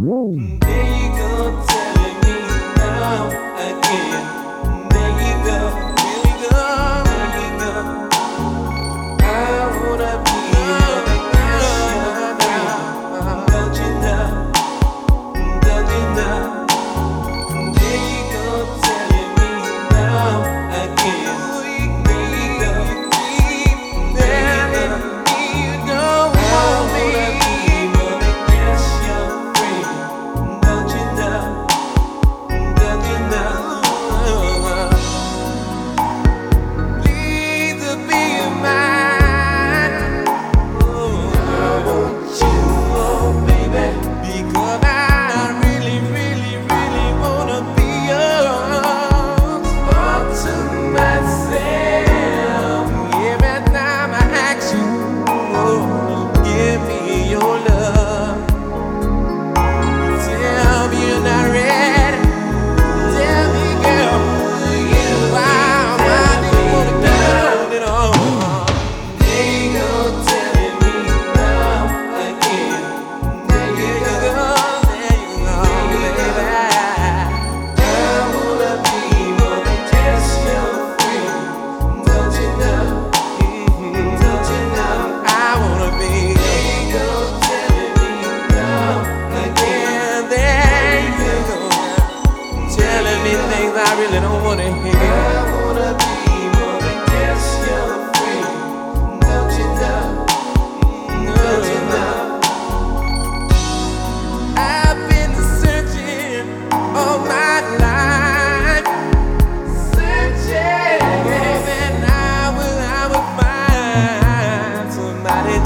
There you go, telling me now again.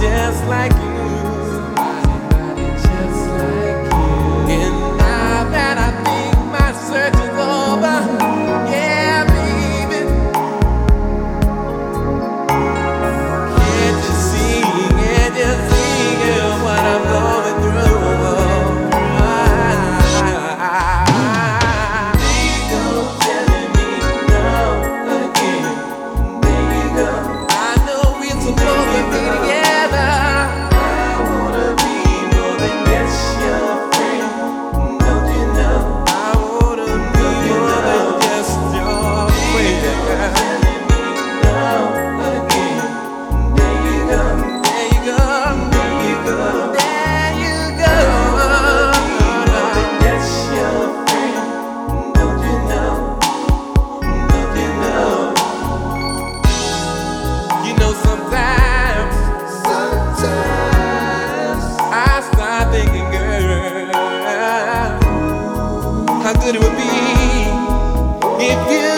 just like you. be if you